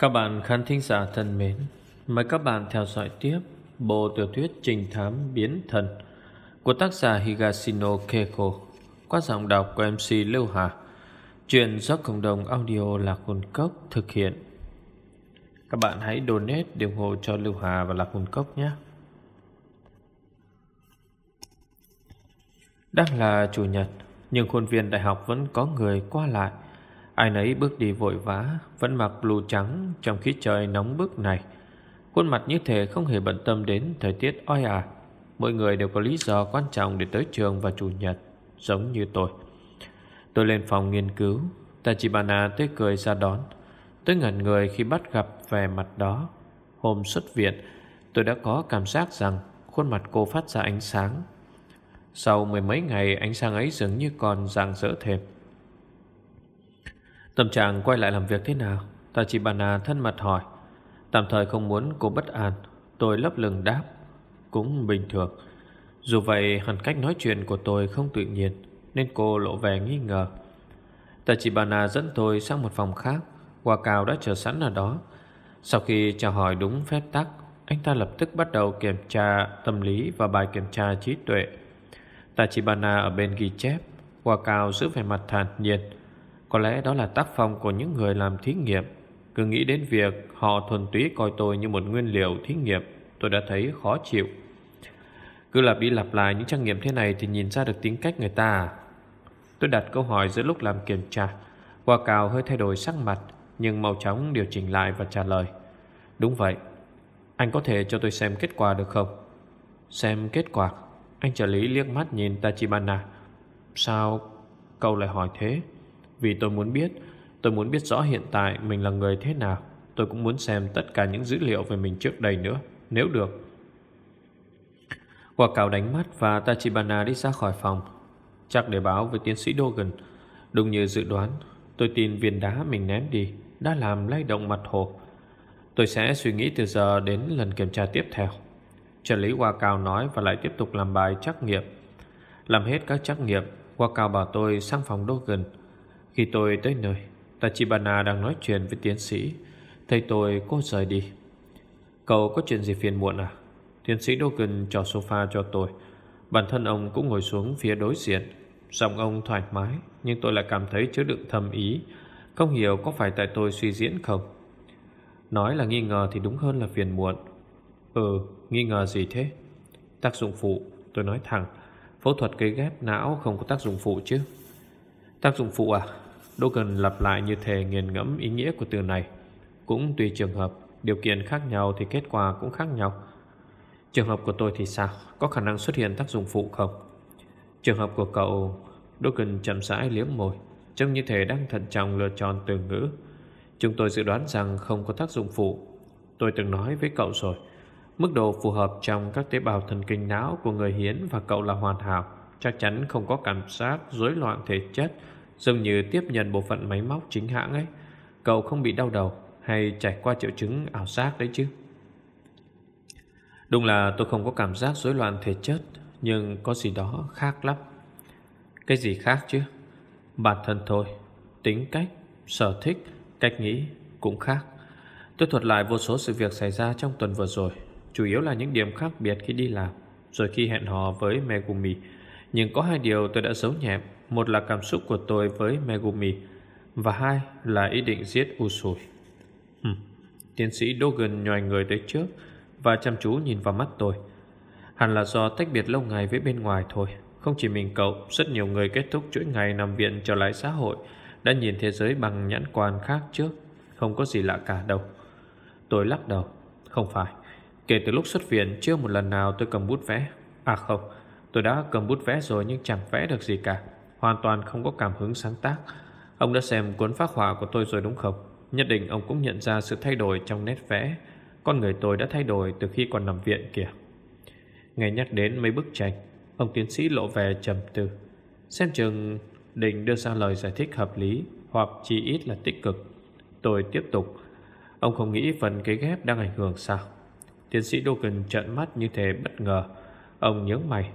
Các bạn khán thính giả thân mến, mời các bạn theo dõi tiếp bộ tiểu thuyết trình thám biến thần của tác giả Higashino Keiko qua giọng đọc của MC Lưu Hà. Chuyện do cộng đồng audio Lạc Hồn Cốc thực hiện. Các bạn hãy donate để ủng hộ cho Lưu Hà và Lạc Hồn Cốc nhé. Đang là chủ nhật, nhưng khuôn viên đại học vẫn có người qua lại. Ai nấy bước đi vội vã, Vẫn mặc blue trắng trong khí trời nóng bức này. Khuôn mặt như thể không hề bận tâm đến thời tiết oi ả. Mỗi người đều có lý do quan trọng để tới trường vào chủ nhật, Giống như tôi. Tôi lên phòng nghiên cứu. Tachibana tươi cười ra đón. Tôi ngẩn người khi bắt gặp vẻ mặt đó. Hôm xuất viện, Tôi đã có cảm giác rằng Khuôn mặt cô phát ra ánh sáng. Sau mười mấy ngày, ánh sáng ấy dường như còn rạng rỡ thêm. Tâm trạng quay lại làm việc thế nào? Tachibana à thân mật hỏi. Tạm thời không muốn cô bất an. Tôi lấp lừng đáp. Cũng bình thường. Dù vậy, hẳn cách nói chuyện của tôi không tự nhiên, Nên cô lộ vẻ nghi ngờ. Tachibana à dẫn tôi sang một phòng khác. Hoa Cao đã chờ sẵn ở đó. Sau khi chào hỏi đúng phép tắc, Anh ta lập tức bắt đầu kiểm tra tâm lý Và bài kiểm tra trí tuệ. Tachibana à ở bên ghi chép. Hoa Cao giữ vẻ mặt thản nhiên có lẽ đó là tác phong của những người làm thí nghiệm. Cứ nghĩ đến việc họ thuần túy coi tôi như một nguyên liệu thí nghiệm, Tôi đã thấy khó chịu. Cứ lặp đi lặp lại những trang nghiệm thế này Thì nhìn ra được tính cách người ta? À? Tôi đặt câu hỏi giữa lúc làm kiểm tra. Qua cào hơi thay đổi sắc mặt, Nhưng mau chóng điều chỉnh lại và trả lời. Đúng vậy. Anh có thể cho tôi xem kết quả được không? Xem kết quả. Anh trợ lý liếc mắt nhìn Tachibana. Sao cậu lại hỏi thế? Vì tôi muốn biết. Tôi muốn biết rõ hiện tại mình là người thế nào. Tôi cũng muốn xem tất cả những dữ liệu về mình trước đây nữa, Nếu được. Quả cào đánh mắt và Tachibana đi ra khỏi phòng. Chắc để báo với tiến sĩ Dogan Đúng như dự đoán, Tôi tin viên đá mình ném đi Đã làm lay động mặt hồ. Tôi sẽ suy nghĩ từ giờ đến lần kiểm tra tiếp theo. Trợ lý Hoa Cao nói Và lại tiếp tục làm bài trắc nghiệm. Làm hết các trắc nghiệm Hoa Cao bảo tôi sang phòng Dogan khi tôi tới nơi, Tachibana đang nói chuyện với tiến sĩ. Thấy tôi, cô rời đi. Cậu có chuyện gì phiền muộn à? Tiến sĩ Dogan cho sofa cho tôi. Bản thân ông cũng ngồi xuống phía đối diện. Giọng ông thoải mái, Nhưng tôi lại cảm thấy chứa đựng thầm ý. Không hiểu có phải tại tôi suy diễn không? Nói là nghi ngờ thì đúng hơn là phiền muộn. Ừ nghi ngờ gì thế? Tác dụng phụ, Tôi nói thẳng. Phẫu thuật cấy ghép não không có tác dụng phụ chứ. Tác dụng phụ à? Đô cần lặp lại như thể nghiền ngẫm ý nghĩa của từ này. Cũng tùy trường hợp, Điều kiện khác nhau thì kết quả cũng khác nhau. Trường hợp của tôi thì sao? Có khả năng xuất hiện tác dụng phụ không? Trường hợp của cậu Đô cần chậm rãi liếm môi, Trông như thể đang thận trọng lựa chọn từ ngữ. Chúng tôi dự đoán rằng không có tác dụng phụ. Tôi từng nói với cậu rồi, Mức độ phù hợp trong các tế bào thần kinh não của người hiến và cậu là hoàn hảo. Chắc chắn không có cảm giác rối loạn thể chất Giống như tiếp nhận bộ phận máy móc chính hãng ấy. Cậu không bị đau đầu Hay trải qua triệu chứng ảo giác đấy chứ? Đúng là tôi không có cảm giác rối loạn thể chất Nhưng có gì đó khác lắm. Cái gì khác chứ? Bản thân thôi Tính cách, sở thích, cách nghĩ cũng khác. Tôi thuật lại vô số sự việc xảy ra trong tuần vừa rồi Chủ yếu là những điểm khác biệt khi đi làm Rồi khi hẹn hò với Megumi nhưng có hai điều tôi đã giấu nhẹm một là cảm xúc của tôi với Megumi, Và hai là ý định giết Usui. Hmm. Tiến sĩ Dogan nhòi người tới trước Và chăm chú nhìn vào mắt tôi. Hẳn là do tách biệt lâu ngày với bên ngoài thôi. Không chỉ mình cậu, Rất nhiều người kết thúc chuỗi ngày nằm viện trở lại xã hội, Đã nhìn thế giới bằng nhãn quan khác trước. Không có gì lạ cả đâu. Tôi lắc đầu. Không phải. Kể từ lúc xuất viện, chưa một lần nào tôi cầm bút vẽ. À không Tôi đã cầm bút vẽ rồi nhưng chẳng vẽ được gì cả. Hoàn toàn không có cảm hứng sáng tác. Ông đã xem cuốn phác họa của tôi rồi đúng không? Nhất định ông cũng nhận ra sự thay đổi trong nét vẽ. Con người tôi đã thay đổi từ khi còn nằm viện kìa. Nghe nhắc đến mấy bức tranh, Ông tiến sĩ lộ vẻ trầm tư. Xem chừng định đưa ra lời giải thích hợp lý Hoặc chỉ ít là tích cực. Tôi tiếp tục. Ông không nghĩ phần kế ghép đang ảnh hưởng sao? Tiến sĩ Dogan trợn mắt như thế bất ngờ. Ông nhớ mày.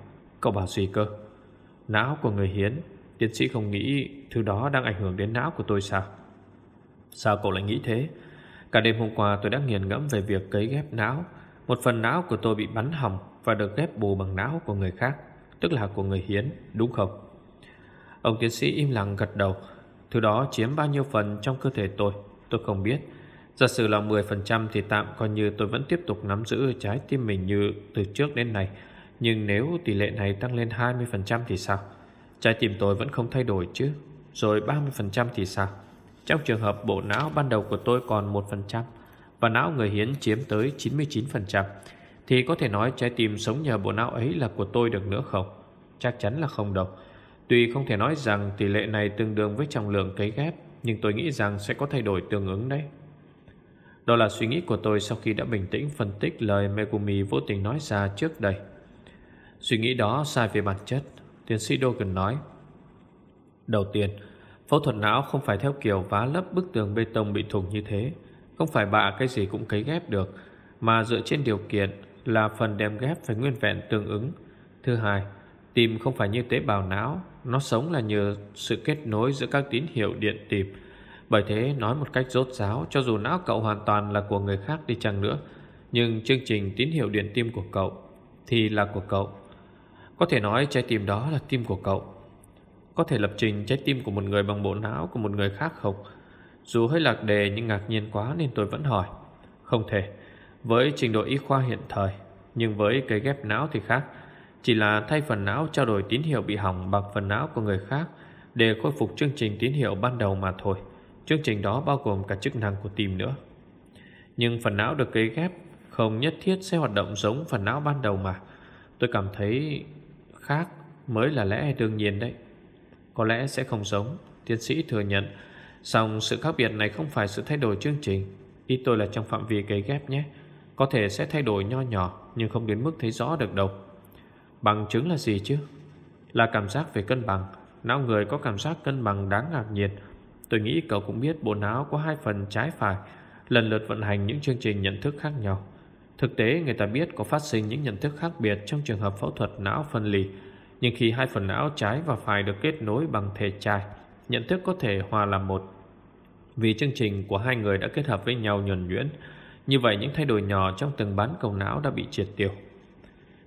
Cậu bảo gì cơ? Não của người hiến Tiến sĩ không nghĩ thứ đó đang ảnh hưởng đến não của tôi sao? Sao cậu lại nghĩ thế? Cả đêm hôm qua tôi đã nghiền ngẫm về việc cấy ghép não. Một phần não của tôi bị bắn hỏng Và được ghép bù bằng não của người khác Tức là của người hiến, đúng không? Ông tiến sĩ im lặng gật đầu. Thứ đó chiếm bao nhiêu phần trong cơ thể tôi? Tôi không biết. Giả sử là 10% thì tạm coi như tôi vẫn tiếp tục nắm giữ trái tim mình như từ trước đến nay. Nhưng nếu tỷ lệ này tăng lên 20% thì sao? Trái tim tôi vẫn không thay đổi chứ Rồi 30% thì sao? Trong trường hợp bộ não ban đầu của tôi còn 1% Và não người hiến chiếm tới 99% Thì có thể nói trái tim sống nhờ bộ não ấy là của tôi được nữa không? Chắc chắn là không đâu Tuy không thể nói rằng tỷ lệ này tương đương với trọng lượng cấy ghép, Nhưng tôi nghĩ rằng sẽ có thay đổi tương ứng đấy Đó là suy nghĩ của tôi sau khi đã bình tĩnh phân tích lời Megumi vô tình nói ra trước đây Suy nghĩ đó sai về bản chất, Tiến sĩ Dogan nói. Đầu tiên, Phẫu thuật não không phải theo kiểu vá lấp bức tường bê tông bị thủng như thế. Không phải bạ cái gì cũng cấy ghép được, Mà dựa trên điều kiện là phần đem ghép phải nguyên vẹn tương ứng. Thứ hai Tim không phải như tế bào não, Nó sống là nhờ sự kết nối giữa các tín hiệu điện tim Bởi thế, nói một cách rốt ráo, Cho dù não cậu hoàn toàn là của người khác đi chăng nữa, Nhưng chương trình tín hiệu điện tim của cậu Thì là của cậu. Có thể nói trái tim đó là tim của cậu Có thể lập trình trái tim của một người bằng bộ não của một người khác không Dù hơi lạc đề nhưng ngạc nhiên quá nên tôi vẫn hỏi Không thể Với trình độ y khoa hiện thời, Nhưng với cây ghép não thì khác chỉ là thay phần não trao đổi tín hiệu bị hỏng bằng phần não của người khác để khôi phục chương trình tín hiệu ban đầu mà thôi. Chương trình đó bao gồm cả chức năng của tim nữa. Nhưng phần não được cấy ghép không nhất thiết sẽ hoạt động giống phần não ban đầu mà. Tôi cảm thấy khác mới là lẽ đương nhiên đấy. Có lẽ sẽ không giống, tiến sĩ thừa nhận. Song sự khác biệt này không phải sự thay đổi chương trình. Ý tôi là trong phạm vi cấy ghép nhé. Có thể sẽ thay đổi nho nhỏ nhưng không đến mức thấy rõ được đâu. Bằng chứng là gì chứ Là cảm giác về cân bằng Não người có cảm giác cân bằng đáng ngạc nhiên Tôi nghĩ cậu cũng biết bộ não có hai phần trái phải Lần lượt vận hành những chương trình nhận thức khác nhau Thực tế, người ta biết có phát sinh những nhận thức khác biệt Trong trường hợp phẫu thuật não phân ly. Nhưng khi hai phần não trái và phải được kết nối bằng thể chai, Nhận thức có thể hòa làm một. Vì chương trình của hai người đã kết hợp với nhau nhuần nhuyễn, Như vậy những thay đổi nhỏ trong từng bán cầu não đã bị triệt tiêu.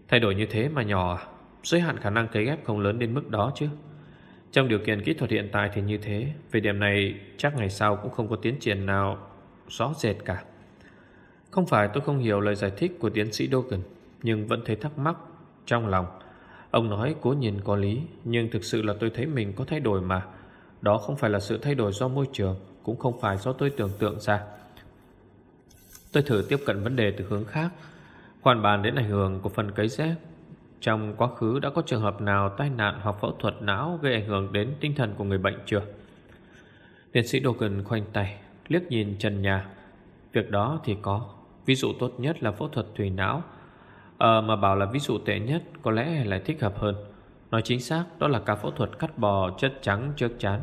Thay đổi như thế mà nhỏ à? Giới hạn khả năng cấy ghép không lớn đến mức đó chứ. Trong điều kiện kỹ thuật hiện tại thì như thế, Về điểm này chắc ngày sau cũng không có tiến triển nào rõ rệt cả. Không phải tôi không hiểu lời giải thích của tiến sĩ Dogan Nhưng vẫn thấy thắc mắc trong lòng Ông nói cố nhìn có lý Nhưng thực sự là tôi thấy mình có thay đổi mà Đó không phải là sự thay đổi do môi trường Cũng không phải do tôi tưởng tượng ra Tôi thử tiếp cận vấn đề từ hướng khác Khoan bàn đến ảnh hưởng của phần cấy ghép Trong quá khứ đã có trường hợp nào tai nạn hoặc phẫu thuật não gây ảnh hưởng đến tinh thần của người bệnh chưa? Tiến sĩ Dogan khoanh tay, liếc nhìn trần nhà. Việc đó thì có. Ví dụ tốt nhất là phẫu thuật thủy não. Ờ mà bảo là ví dụ tệ nhất có lẽ lại thích hợp hơn. Nói chính xác đó là ca phẫu thuật cắt bò chất trắng trước chán.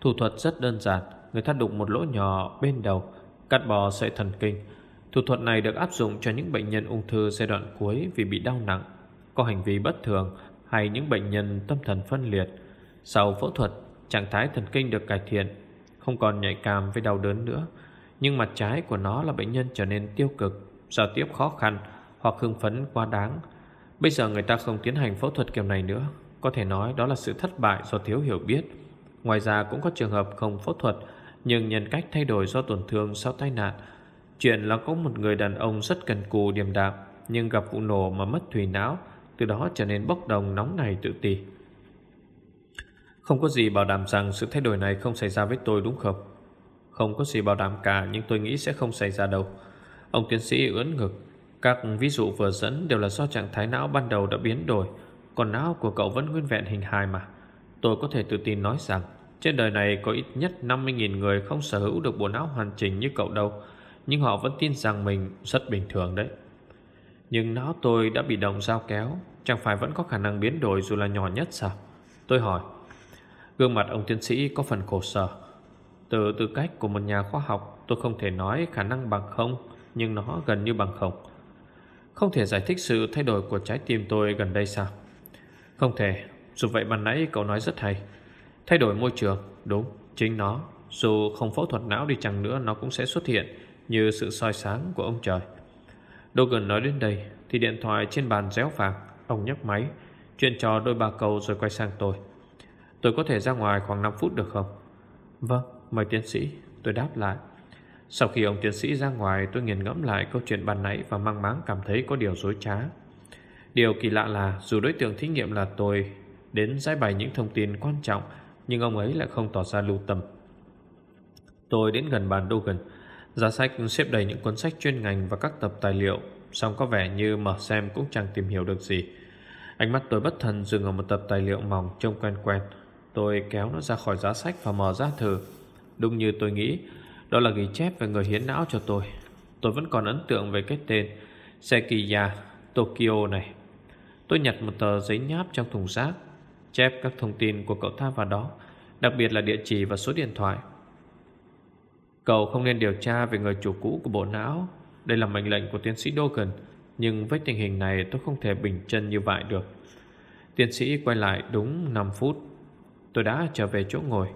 Thủ thuật rất đơn giản. Người ta đục một lỗ nhỏ bên đầu, cắt bò sợi thần kinh Thủ thuật này được áp dụng cho những bệnh nhân ung thư giai đoạn cuối vì bị đau nặng, có hành vi bất thường hay những bệnh nhân tâm thần phân liệt. Sau phẫu thuật, trạng thái thần kinh được cải thiện, không còn nhạy cảm với đau đớn nữa. Nhưng mặt trái của nó là bệnh nhân trở nên tiêu cực, giao tiếp khó khăn hoặc hưng phấn quá đáng. Bây giờ người ta không tiến hành phẫu thuật kiểu này nữa. Có thể nói đó là sự thất bại do thiếu hiểu biết. Ngoài ra cũng có trường hợp không phẫu thuật nhưng nhân cách thay đổi do tổn thương sau tai nạn Chuyện là có một người đàn ông rất cần cù điềm đạm Nhưng gặp vụ nổ mà mất thủy não Từ đó trở nên bốc đồng nóng này tự ti Không có gì bảo đảm rằng sự thay đổi này không xảy ra với tôi đúng không? Không có gì bảo đảm cả, Nhưng tôi nghĩ sẽ không xảy ra đâu. Ông tiến sĩ ưỡn ngực. Các ví dụ vừa dẫn đều là do trạng thái não ban đầu đã biến đổi. Còn não của cậu vẫn nguyên vẹn hình hài mà. Tôi có thể tự tin nói rằng, Trên đời này có ít nhất 50.000 người không sở hữu được bộ não hoàn chỉnh như cậu đâu. Nhưng họ vẫn tin rằng mình rất bình thường đấy. Nhưng não tôi đã bị động dao kéo. Chẳng phải vẫn có khả năng biến đổi dù là nhỏ nhất sao? Tôi hỏi. Gương mặt ông tiến sĩ có phần khổ sở. Từ tư cách của một nhà khoa học Tôi không thể nói khả năng bằng không Nhưng nó gần như bằng không. Không thể giải thích sự thay đổi của trái tim tôi gần đây sao? Không thể. Dù vậy ban nãy cậu nói rất hay. Thay đổi môi trường Đúng, chính nó. Dù không phẫu thuật não đi chăng nữa Nó cũng sẽ xuất hiện Như sự soi sáng của ông trời. Logan nói đến đây Thì điện thoại trên bàn réo vàng Ông nhấc máy Chuyện trò đôi ba câu rồi quay sang tôi. Tôi có thể ra ngoài khoảng 5 phút được không? Vâng mời tiến sĩ, Tôi đáp lại. Sau khi ông tiến sĩ ra ngoài, Tôi nghiền ngẫm lại câu chuyện ban nãy Và mang máng cảm thấy có điều dối trá. Điều kỳ lạ là, dù đối tượng thí nghiệm là tôi, Đến giải bày những thông tin quan trọng, Nhưng ông ấy lại không tỏ ra lưu tâm. Tôi đến gần bàn Dogan Giá sách xếp đầy những cuốn sách chuyên ngành Và các tập tài liệu Xong có vẻ như mở xem cũng chẳng tìm hiểu được gì. Ánh mắt tôi bất thần dừng ở một tập tài liệu mỏng trông quen quen. Tôi kéo nó ra khỏi giá sách và mở ra thử. Đúng như tôi nghĩ, Đó là ghi chép về người hiến não cho tôi. Tôi vẫn còn ấn tượng về cái tên Sekiya Tokyo này. Tôi nhặt một tờ giấy nháp trong thùng rác, Chép các thông tin của cậu ta vào đó, Đặc biệt là địa chỉ và số điện thoại. Cậu không nên điều tra về người chủ cũ của bộ não. Đây là mệnh lệnh của tiến sĩ Dogan Nhưng với tình hình này tôi không thể bình chân như vậy được. Tiến sĩ quay lại đúng 5 phút. Tôi đã trở về chỗ ngồi.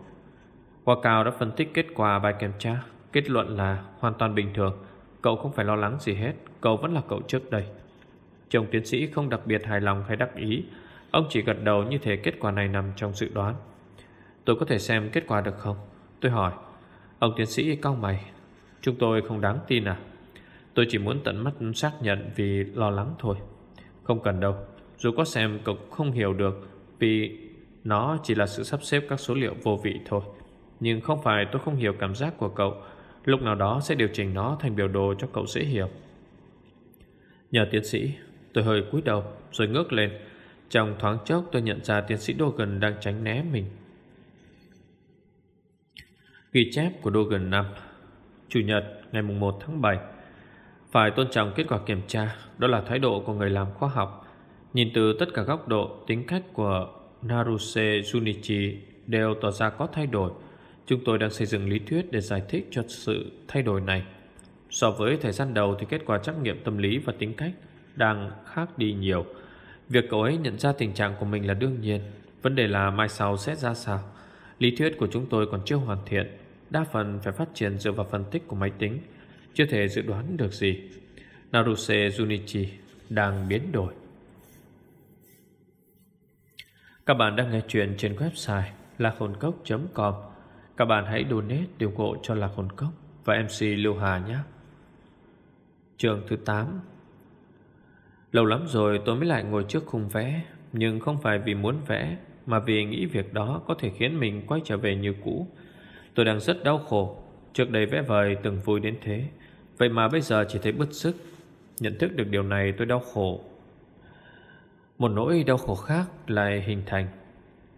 Hoa Cao đã phân tích kết quả bài kiểm tra. Kết luận là hoàn toàn bình thường. Cậu không phải lo lắng gì hết. Cậu vẫn là cậu trước đây. Chồng tiến sĩ không đặc biệt hài lòng hay đắc ý. Ông chỉ gật đầu như thể kết quả này nằm trong dự đoán. Tôi có thể xem kết quả được không? Tôi hỏi. Ông tiến sĩ cau mày. Chúng tôi không đáng tin à? Tôi chỉ muốn tận mắt xác nhận vì lo lắng thôi. Không cần đâu. Dù có xem cậu không hiểu được Vì nó chỉ là sự sắp xếp các số liệu vô vị thôi. Nhưng không phải tôi không hiểu cảm giác của cậu. Lúc nào đó sẽ điều chỉnh nó thành biểu đồ cho cậu dễ hiểu. Nhờ tiến sĩ, Tôi hơi cúi đầu, rồi ngước lên. Trong thoáng chốc, tôi nhận ra tiến sĩ Dogan đang tránh né mình. Ghi chép của Dogan 5 Chủ nhật, ngày 1 tháng 7 Phải tôn trọng kết quả kiểm tra, Đó là thái độ của người làm khoa học. Nhìn từ tất cả góc độ, Tính cách của Naruse Junichi Đều tỏ ra có thay đổi. Chúng tôi đang xây dựng lý thuyết Để giải thích cho sự thay đổi này So với thời gian đầu thì kết quả trắc nghiệm tâm lý và tính cách đang khác đi nhiều. Việc cậu ấy nhận ra tình trạng của mình là đương nhiên. Vấn đề là mai sau sẽ ra sao. Lý thuyết của chúng tôi còn chưa hoàn thiện. Đa phần phải phát triển dựa vào phân tích của máy tính. Chưa thể dự đoán được gì. Naruse Junichi đang biến đổi. Các bạn đang nghe chuyện trên website lakhunkoc.com các bạn hãy donate điều hộ cho Lạc Hồn Cốc và MC Lưu Hà nhé. Trường thứ 8 Lâu lắm rồi tôi mới lại ngồi trước khung vẽ, Nhưng không phải vì muốn vẽ, Mà vì nghĩ việc đó có thể khiến mình quay trở về như cũ. Tôi đang rất đau khổ, Trước đây vẽ vời từng vui đến thế. Vậy mà bây giờ chỉ thấy bứt sức Nhận thức được điều này tôi đau khổ. Một nỗi đau khổ khác lại hình thành.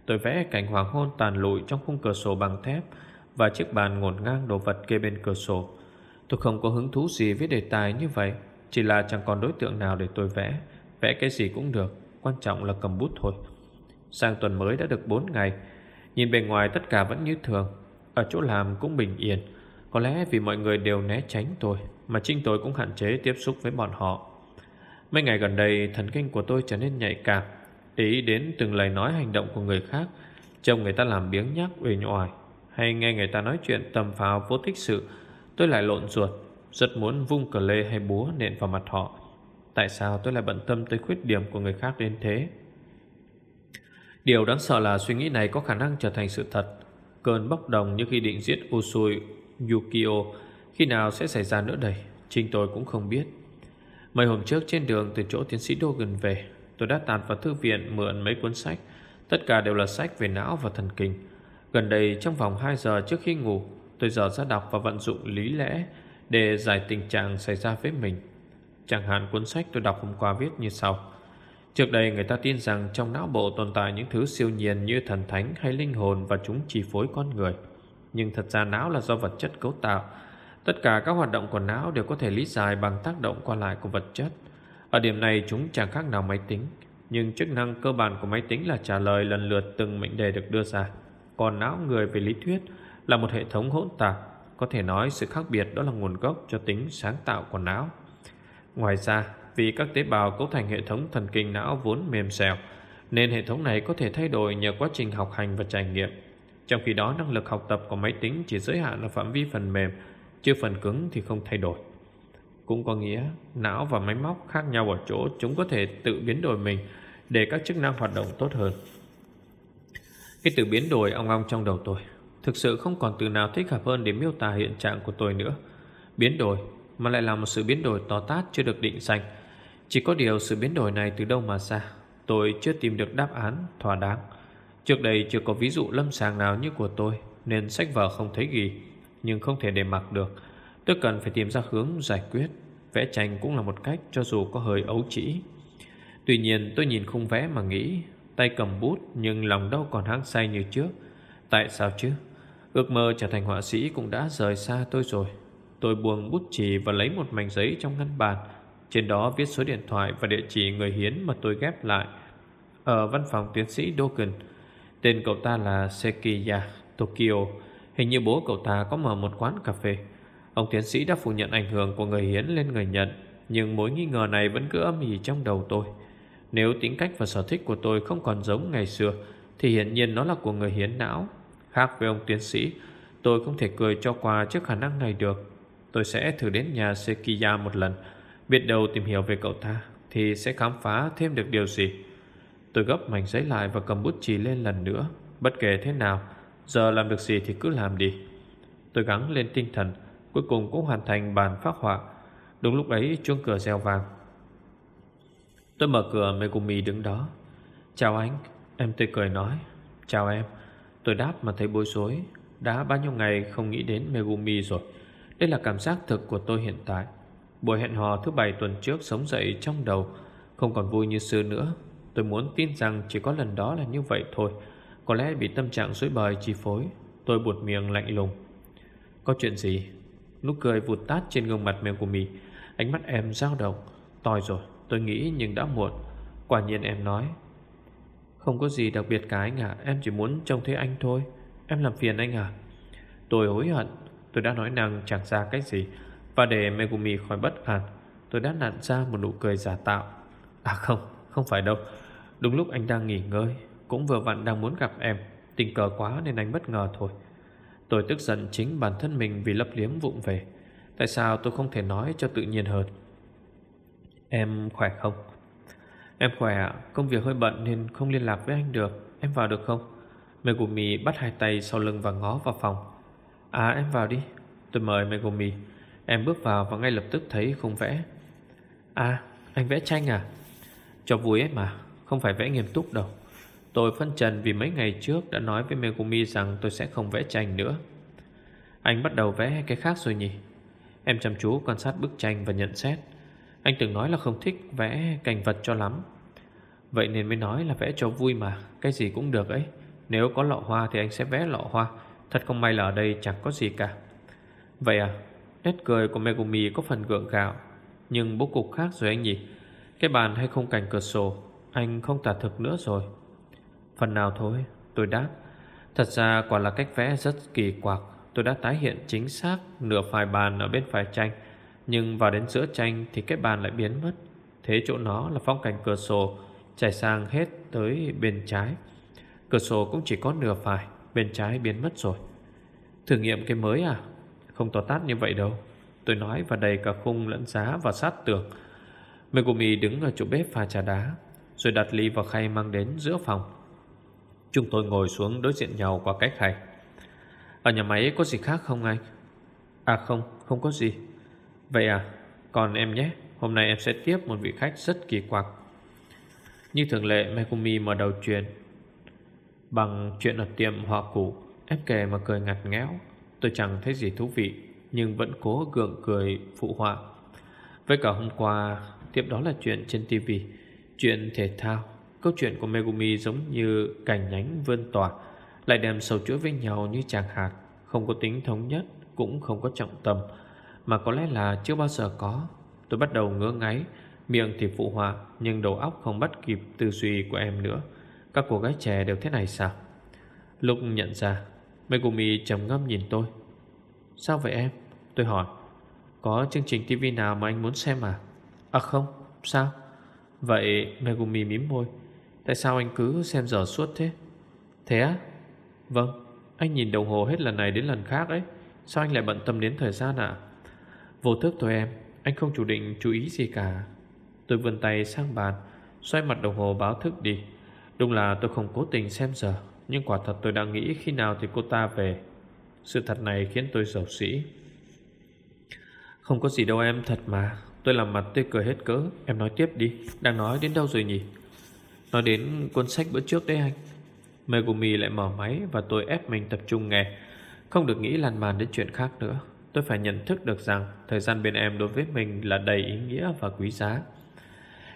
Tôi vẽ cảnh hoàng hôn tàn lụi trong khung cửa sổ bằng thép Và chiếc bàn ngổn ngang đồ vật kê bên cửa sổ. Tôi không có hứng thú gì với đề tài như vậy, chỉ là chẳng còn đối tượng nào để tôi vẽ. Vẽ cái gì cũng được, Quan trọng là cầm bút thôi. Sang tuần mới đã được 4 ngày, Nhìn bề ngoài tất cả vẫn như thường, Ở chỗ làm cũng bình yên. Có lẽ vì mọi người đều né tránh tôi, Mà chính tôi cũng hạn chế tiếp xúc với bọn họ. Mấy ngày gần đây, Thần kinh của tôi trở nên nhạy cảm. Để ý đến từng lời nói hành động của người khác Trông người ta làm biếng nhác uể nhòi, Hay nghe người ta nói chuyện tầm phào vô tích sự. Tôi lại lộn ruột rất muốn vung cờ lê hay búa nện vào mặt họ. Tại sao tôi lại bận tâm tới khuyết điểm của người khác đến thế? Điều đáng sợ là suy nghĩ này có khả năng trở thành sự thật. Cơn bốc đồng như khi định giết Usui Yukio Khi nào sẽ xảy ra nữa đây? Chính tôi cũng không biết. Mấy hôm trước trên đường từ chỗ tiến sĩ Dogen về Tôi đã tàn vào thư viện mượn mấy cuốn sách Tất cả đều là sách về não và thần kinh Gần đây, trong vòng 2 giờ trước khi ngủ, Tôi giờ ra đọc và vận dụng lý lẽ để giải tình trạng xảy ra với mình. Chẳng hạn cuốn sách tôi đọc hôm qua viết như sau. Trước đây người ta tin rằng trong não bộ tồn tại những thứ siêu nhiên như thần thánh hay linh hồn và chúng chi phối con người. Nhưng thật ra não là do vật chất cấu tạo. Tất cả các hoạt động của não đều có thể lý giải bằng tác động qua lại của vật chất. Ở điểm này chúng chẳng khác nào máy tính. Nhưng chức năng cơ bản của máy tính là trả lời lần lượt từng mệnh đề được đưa ra. Còn não người về lý thuyết là một hệ thống hỗn tạp có thể nói sự khác biệt đó là nguồn gốc cho tính sáng tạo của não. Ngoài ra, vì các tế bào cấu thành hệ thống thần kinh não vốn mềm xèo, nên hệ thống này có thể thay đổi nhờ quá trình học hành và trải nghiệm. Trong khi đó, năng lực học tập của máy tính chỉ giới hạn ở phạm vi phần mềm, Chứ phần cứng thì không thay đổi cũng có nghĩa não và máy móc khác nhau ở chỗ Chúng có thể tự biến đổi mình Để các chức năng hoạt động tốt hơn. Cái từ biến đổi, ong ong trong đầu tôi, Thực sự không còn từ nào thích hợp hơn Để miêu tả hiện trạng của tôi nữa. Biến đổi mà lại là một sự biến đổi to tát chưa được định danh Chỉ có điều sự biến đổi này từ đâu mà ra, Tôi chưa tìm được đáp án thỏa đáng. Trước đây chưa có ví dụ lâm sàng nào như của tôi, Nên sách vở không thấy gì Nhưng không thể để mặc được. Tôi cần phải tìm ra hướng giải quyết. Vẽ tranh cũng là một cách, cho dù có hơi ấu trĩ. Tuy nhiên, tôi nhìn khung vẽ mà nghĩ, Tay cầm bút nhưng lòng đâu còn hăng say như trước. Tại sao chứ? Ước mơ trở thành họa sĩ cũng đã rời xa tôi rồi. Tôi buông bút chì và lấy một mảnh giấy trong ngăn bàn. Trên đó viết số điện thoại và địa chỉ người hiến mà tôi ghép lại. Ở văn phòng tiến sĩ Dogen, Tên cậu ta là Sekiya, Tokyo. Hình như bố cậu ta có mở một quán cà phê. Ông tiến sĩ đã phủ nhận ảnh hưởng của người hiến lên người nhận Nhưng mối nghi ngờ này vẫn cứ âm ỉ trong đầu tôi. Nếu tính cách và sở thích của tôi không còn giống ngày xưa, Thì hiển nhiên nó là của người hiến não. Khác với ông tiến sĩ, Tôi không thể cười cho qua trước khả năng này được. Tôi sẽ thử đến nhà Sekiya một lần, Biết đâu tìm hiểu về cậu ta, Thì sẽ khám phá thêm được điều gì. Tôi gấp mảnh giấy lại và cầm bút chì lên lần nữa. Bất kể thế nào, Giờ làm được gì thì cứ làm đi. Tôi gắng lên tinh thần Cuối cùng cũng hoàn thành bàn phác họa. Đúng lúc ấy, chuông cửa reo vàng Tôi mở cửa, Megumi đứng đó. Chào anh, Em tươi cười nói. Chào em. Tôi đáp mà thấy bối rối. Đã bao nhiêu ngày không nghĩ đến Megumi rồi. Đây là cảm giác thực của tôi hiện tại. Buổi hẹn hò thứ bảy tuần trước sống dậy trong đầu. Không còn vui như xưa nữa. Tôi muốn tin rằng chỉ có lần đó là như vậy thôi. Có lẽ bị tâm trạng rối bời chi phối. Tôi buột miệng lạnh lùng. Có chuyện gì? Nụ cười vụt tát trên gương mặt mềm của mì Ánh mắt em dao động. Tòi rồi tôi nghĩ nhưng đã muộn. Quả nhiên em nói Không có gì đặc biệt cả anh à Em chỉ muốn trông thấy anh thôi. Em làm phiền anh à Tôi hối hận Tôi đã nói năng chẳng ra cách gì Và để Megumi khỏi bất an Tôi đã nặn ra một nụ cười giả tạo. À không, không phải đâu. Đúng lúc anh đang nghỉ ngơi Cũng vừa vặn đang muốn gặp em Tình cờ quá nên anh bất ngờ thôi. Tôi tức giận chính bản thân mình vì lấp liếm vụng về. Tại sao tôi không thể nói cho tự nhiên hơn? Em khỏe không? Em khỏe ạ. Công việc hơi bận nên không liên lạc với anh được. Em vào được không? Megumi bắt hai tay sau lưng và ngó vào phòng. À em vào đi. Tôi mời Megumi. Em bước vào và ngay lập tức thấy không vẽ. À anh vẽ tranh à? Cho vui ấy mà. Không phải vẽ nghiêm túc đâu. Tôi phân trần vì mấy ngày trước đã nói với Megumi rằng tôi sẽ không vẽ tranh nữa. Anh bắt đầu vẽ cái khác rồi nhỉ? Em chăm chú quan sát bức tranh và nhận xét. Anh từng nói là không thích vẽ cảnh vật cho lắm. Vậy nên mới nói là vẽ cho vui mà, cái gì cũng được ấy. Nếu có lọ hoa thì anh sẽ vẽ lọ hoa. Thật không may là ở đây chẳng có gì cả. Vậy à, nét cười của Megumi có phần gượng gạo. Nhưng bố cục khác rồi anh nhỉ? Cái bàn hay không cảnh cửa sổ, anh không tả thực nữa rồi. Phần nào thôi, tôi đáp. Thật ra quả là cách vẽ rất kỳ quặc. Tôi đã tái hiện chính xác Nửa phải bàn ở bên phải tranh, Nhưng vào đến giữa tranh thì cái bàn lại biến mất. Thế chỗ nó là phong cảnh cửa sổ, Trải sang hết tới bên trái. Cửa sổ cũng chỉ có nửa phải, Bên trái biến mất rồi. Thử nghiệm cái mới à? Không to tát như vậy đâu. Tôi nói và đầy cả khung lẫn giá và sát tường. Megumi đứng ở chỗ bếp pha trà đá, Rồi đặt ly vào khay mang đến giữa phòng. Chúng tôi ngồi xuống đối diện nhau qua cách hành Ở nhà máy có gì khác không anh? À không, không có gì. Vậy à, còn em nhé. Hôm nay em sẽ tiếp một vị khách rất kỳ quặc. Như thường lệ Megumi mở đầu chuyện. Bằng chuyện ở tiệm hoa cũ Ép kề mà cười ngặt ngẽo Tôi chẳng thấy gì thú vị Nhưng vẫn cố gượng cười phụ họa. Với cả hôm qua Tiếp đó là chuyện trên tivi Chuyện thể thao. Câu chuyện của Megumi giống như cành nhánh vươn tỏa Lại đem sầu chuỗi với nhau như chàng hạt, Không có tính thống nhất, Cũng không có trọng tâm, Mà có lẽ là chưa bao giờ có. Tôi bắt đầu ngỡ ngáy, Miệng thì phụ họa, Nhưng đầu óc không bắt kịp tư duy của em nữa. Các cô gái trẻ đều thế này sao? Lúc nhận ra, Megumi trầm ngâm nhìn tôi. Sao vậy em? Tôi hỏi. Có chương trình TV nào mà anh muốn xem à? À không, Sao? Vậy Megumi mím môi. Tại sao anh cứ xem giờ suốt thế? Thế á? Vâng Anh nhìn đồng hồ hết lần này đến lần khác ấy. Sao anh lại bận tâm đến thời gian ạ? Vô thức thôi em, Anh không chủ định chú ý gì cả. Tôi vươn tay sang bàn, Xoay mặt đồng hồ báo thức đi. Đúng là tôi không cố tình xem giờ Nhưng quả thật tôi đang nghĩ khi nào thì cô ta về. Sự thật này khiến tôi giàu sĩ Không có gì đâu em, thật mà. Tôi làm mặt tươi cười hết cỡ. Em nói tiếp đi, Đang nói đến đâu rồi nhỉ? Nói đến cuốn sách bữa trước đấy anh, Megumi lại mở máy Và tôi ép mình tập trung nghe. Không được nghĩ lan man đến chuyện khác nữa. Tôi phải nhận thức được rằng Thời gian bên em đối với mình là đầy ý nghĩa và quý giá.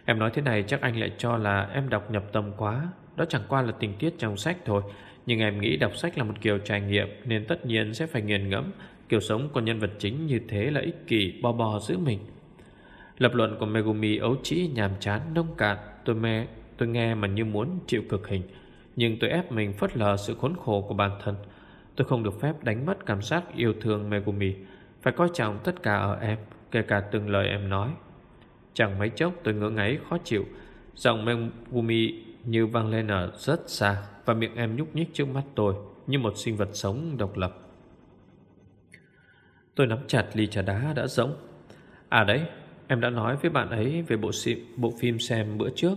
Em nói thế này chắc anh lại cho là em đọc nhập tâm quá. Đó chẳng qua là tình tiết trong sách thôi. Nhưng em nghĩ đọc sách là một kiểu trải nghiệm Nên tất nhiên sẽ phải nghiền ngẫm. Kiểu sống của nhân vật chính như thế là ích kỷ Bò bò giữ mình. Lập luận của Megumi ấu trĩ, nhàm chán, nông cạn. Tôi mê tôi nghe mà như muốn chịu cực hình Nhưng tôi ép mình phớt lờ sự khốn khổ của bản thân. Tôi không được phép đánh mất cảm giác yêu thương Megumi Phải coi trọng tất cả ở em Kể cả từng lời em nói. Chẳng mấy chốc tôi ngỡ ngáy khó chịu Giọng Megumi như vang lên ở rất xa Và miệng em nhúc nhích trước mắt tôi Như một sinh vật sống độc lập. Tôi nắm chặt ly trà đá đã rỗng. À đấy Em đã nói với bạn ấy về bộ, bộ phim xem bữa trước.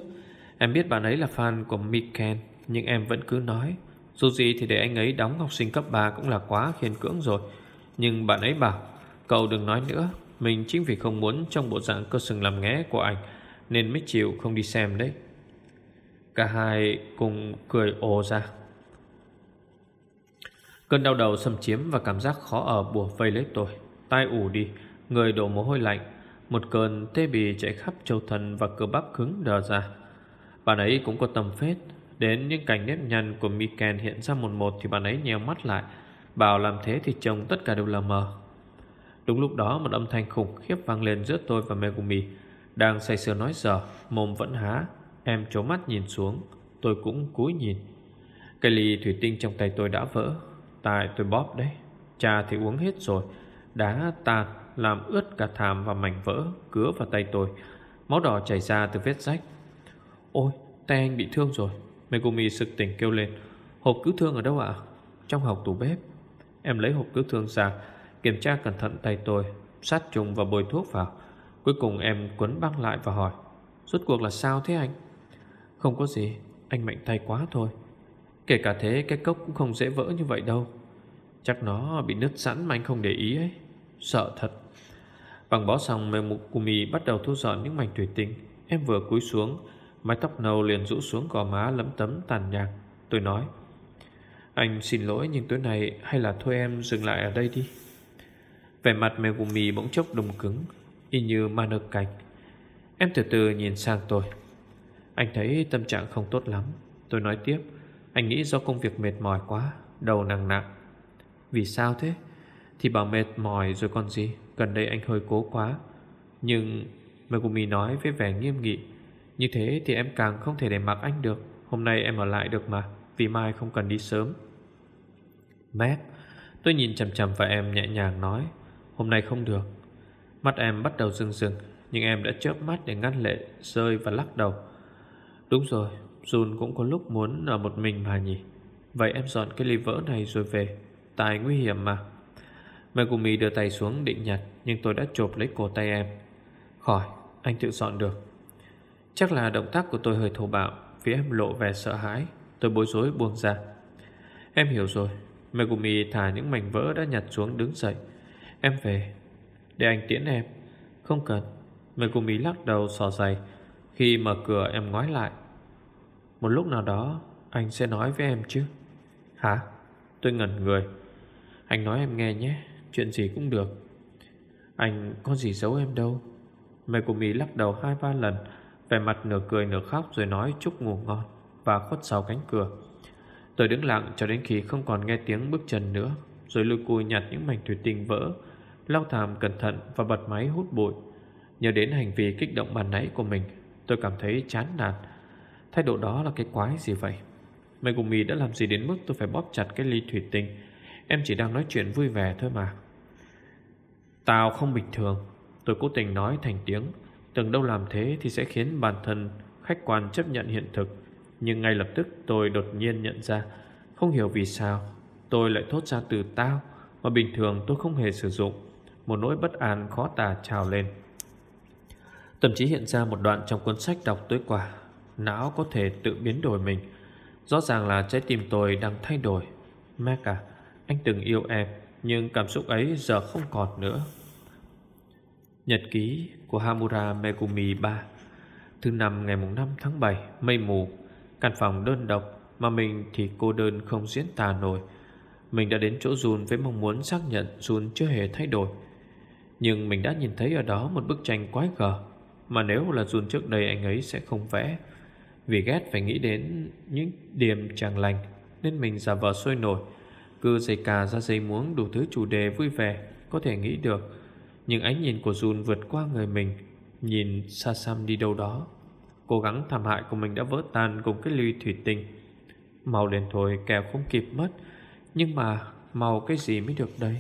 Em biết bạn ấy là fan của Miken Nhưng em vẫn cứ nói, Dù gì thì để anh ấy đóng học sinh cấp 3 Cũng là quá khiên cưỡng rồi. Nhưng bạn ấy bảo, Cậu đừng nói nữa, Mình chính vì không muốn trong bộ dạng cơ sừng làm nghé của anh, Nên mới chịu không đi xem đấy. Cả hai cùng cười ồ ra. Cơn đau đầu xâm chiếm và cảm giác khó ở bùa vây lấy tôi. Tai ủ đi, Người đổ mồ hôi lạnh, Một cơn tê bì chạy khắp châu thần và cơ bắp cứng đờ ra. Bạn ấy cũng có tâm phết. Đến những cảnh nếp nhăn của Miken hiện ra một một Thì bạn ấy nheo mắt lại, Bảo làm thế thì trông tất cả đều là mờ. Đúng lúc đó, một âm thanh khủng khiếp vang lên giữa tôi và Megumi. Đang say sưa nói giờ Mồm vẫn há, Em trố mắt nhìn xuống, Tôi cũng cúi nhìn. Cây ly thủy tinh trong tay tôi đã vỡ, Tại tôi bóp đấy. Trà thì uống hết rồi, Đá tàn, làm ướt cả thảm và mảnh vỡ, Cứa vào tay tôi. Máu đỏ chảy ra từ vết rách. Ôi, tay anh bị thương rồi. Megumi sực tỉnh kêu lên. Hộp cứu thương ở đâu ạ? Trong hộc tủ bếp. Em lấy hộp cứu thương ra, Kiểm tra cẩn thận tay tôi, Sát trùng và bôi thuốc vào. Cuối cùng em quấn băng lại và hỏi, Rốt cuộc là sao thế anh? Không có gì, Anh mạnh tay quá thôi. Kể cả thế, cái cốc cũng không dễ vỡ như vậy đâu. Chắc nó bị nứt sẵn mà anh không để ý ấy. Sợ thật. Bằng bó xong, Megumi bắt đầu thu dọn những mảnh thủy tinh. Em vừa cúi xuống Mái tóc nâu liền rũ xuống gò má lấm tấm tàn nhạc Tôi nói, Anh xin lỗi, nhưng tối nay Hay là thôi em dừng lại ở đây đi. Vẻ mặt Megumi bỗng chốc đùng cứng, Y như ma nơ cành Em từ từ nhìn sang tôi. Anh thấy tâm trạng không tốt lắm. Tôi nói tiếp, Anh nghĩ do công việc mệt mỏi quá, Đầu nặng nặng. Vì sao thế? Thì bảo mệt mỏi rồi còn gì, Gần đây anh hơi cố quá. Nhưng Megumi nói với vẻ nghiêm nghị như thế thì em càng không thể để mặc anh được. Hôm nay em ở lại được mà, Vì mai không cần đi sớm. Mép Tôi nhìn chầm chầm vào em nhẹ nhàng nói, Hôm nay không được. Mắt em bắt đầu rưng rưng Nhưng em đã chớp mắt để ngăn lệ, Rơi và lắc đầu. Đúng rồi, Jun cũng có lúc muốn ở một mình mà nhỉ. Vậy em dọn cái ly vỡ này rồi về. Tài nguy hiểm mà. Megumi đưa tay xuống định nhặt, Nhưng tôi đã chộp lấy cổ tay em. Khỏi, anh tự dọn được. Chắc là động tác của tôi hơi thô bạo, Vì em lộ vẻ sợ hãi. Tôi bối rối buông ra. Em hiểu rồi. Megumi thả những mảnh vỡ đã nhặt xuống đứng dậy. Em về. Để anh tiễn em. Không cần. Megumi lắc đầu sò dày Khi mở cửa, em ngoái lại. Một lúc nào đó, Anh sẽ nói với em chứ? Hả? Tôi ngẩn người. Anh nói em nghe nhé. Chuyện gì cũng được. Anh có gì giấu em đâu? Megumi lắc đầu hai ba lần. Vẻ mặt nửa cười nửa khóc Rồi nói chúc ngủ ngon Và khuất sau cánh cửa. Tôi đứng lặng cho đến khi không còn nghe tiếng bước chân nữa, Rồi lùi cùi nhặt những mảnh thủy tinh vỡ, Lau thảm cẩn thận và bật máy hút bụi. Nhớ đến hành vi kích động bàn nãy của mình, Tôi cảm thấy chán nản. Thái độ đó là cái quái gì vậy? Mày cùng mì đã làm gì đến mức tôi phải bóp chặt cái ly thủy tinh? Em chỉ đang nói chuyện vui vẻ thôi mà. Tao không bình thường, Tôi cố tình nói thành tiếng. Từng đâu làm thế thì sẽ khiến bản thân Khách quan chấp nhận hiện thực. Nhưng ngay lập tức tôi đột nhiên nhận ra, Không hiểu vì sao, Tôi lại thốt ra từ tao Mà bình thường tôi không hề sử dụng. Một nỗi bất an khó tả trào lên. Thậm chí hiện ra một đoạn trong cuốn sách đọc tối qua, Não có thể tự biến đổi mình. Rõ ràng là trái tim tôi đang thay đổi. Mac à Anh từng yêu em, Nhưng cảm xúc ấy giờ không còn nữa. Nhật ký của Hamura Megumi 3 Thứ năm ngày 5 tháng 7 Mây mù. Căn phòng đơn độc Mà mình thì cô đơn không diễn tả nổi. Mình đã đến chỗ Jun với mong muốn xác nhận Jun chưa hề thay đổi. Nhưng mình đã nhìn thấy ở đó một bức tranh quái gở, Mà nếu là Jun trước đây, anh ấy sẽ không vẽ. Vì ghét phải nghĩ đến những điểm chẳng lành, Nên mình giả vờ sôi nổi. Cứ dây cà ra dây muống đủ thứ chủ đề vui vẻ Có thể nghĩ được. Nhưng ánh nhìn của Jun vượt qua người mình, Nhìn xa xăm đi đâu đó. Cố gắng thảm hại của mình đã vỡ tan Cùng cái ly thủy tinh. Mau lên thôi kèo không kịp mất. Nhưng mà màu cái gì mới được đây?